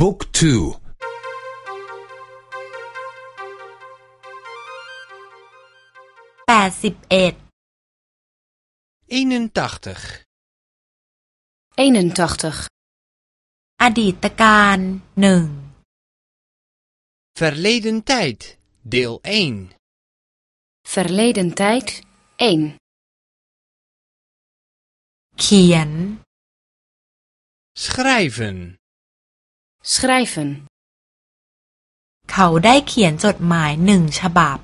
บุ๊กทู แปดสิบเอ็ด 81. 81. อดีตการหนึ่ง Verleden tijd, deel 1. Verleden tijd 1. เขียน Schrijven. Schrijven. เขาได้เขียนจดหมายหนึ่งฉบับ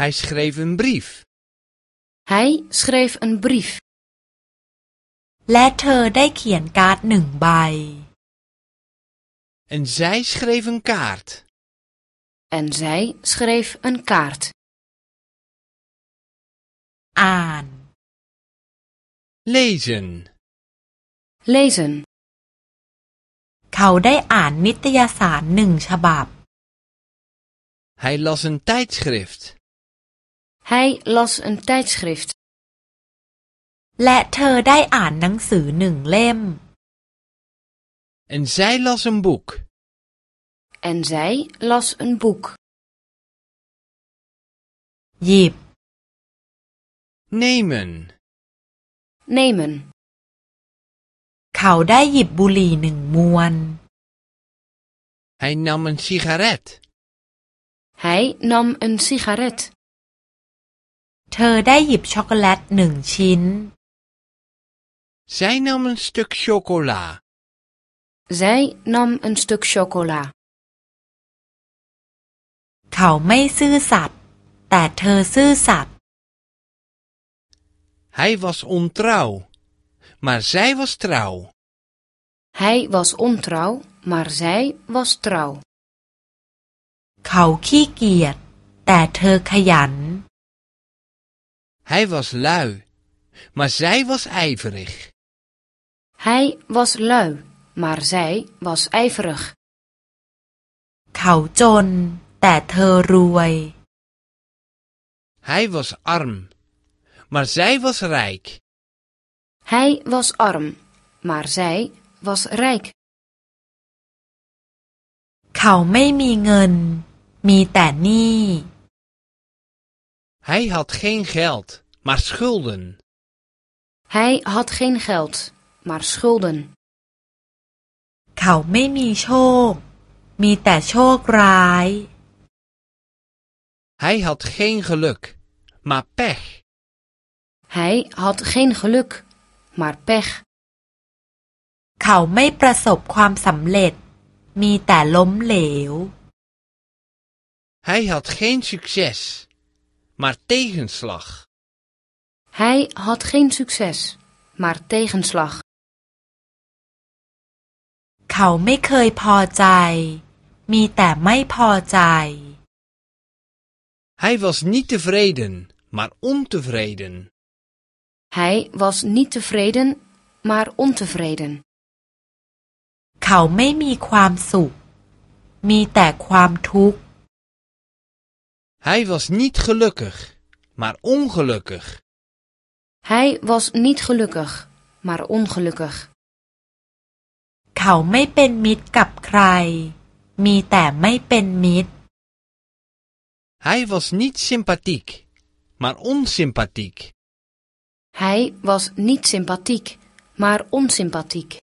Hij schreef een brief. Hij schreef een brief. และเธอได้เขียนการ์ดหนึ่งใบ En zij schreef een kaart. En zij schreef een kaart. อ่าน Lezen. Lezen. เขาได้อ่านนิตยสารหนึ่งฉบับ Hij las een tijdschrift. Hij las een tijdschrift. และเธอได้อ่านหนังสือหนึ่งเล่ม En zij las een boek. En zij las een boek. หยิบ Nemen. Nemen. เขาได้หยิบบุหรี่หนึ่งมวน Hij nam een sigaret. Hij nam een sigaret. เธอได้หยิบช็อกโกแลตหนึ่งชิ้น Zij nam een stuk chocola. Zij nam een stuk chocola. เขาไม่ซื่อสัตย์แต่เธอซื่อสัตย์ Hij was ontrouw. Maar zij was trouw. Hij was ontrouw, maar zij was trouw. เขาขี้เกียจแต่เธอขยัน Hij was lui. Maar zij was ijverig. Hij was lui, maar zij was ijverig. เขาจน แต่เธอรวย Hij was arm. Maar zij was rijk. Hij was arm, maar zij was rijk. เขาไม่มีเงิน มีแต่หนี้ Hij had geen geld, maar schulden. Hij had geen geld, maar schulden. เขาไม่มีโชค มีแต่โชคร้าย Hij had geen geluk, maar pech. Hij had geen geluk, maar pech. เขาไม่ประสบความสำเร็จ มีแต่ล้มเหลว Hij had geen succes, maar tegenslag. Hij had geen succes, maar tegenslag. เขาไม่เคยพอใจ มีแต่ไม่พอใจ Hij was niet tevreden, maar ontevreden. Hij was niet tevreden, maar ontevreden. เขาไม่มีความสุข มีแต่ความทุกข์ Hij was niet gelukkig, maar ongelukkig. Hij was niet gelukkig, maar ongelukkig. เขาไม่เป็นมิตรกับใคร มีแต่ไม่เป็นมิตร Hij was niet sympathiek, maar onsympathiek. Hij was niet sympathiek, maar onsympathiek.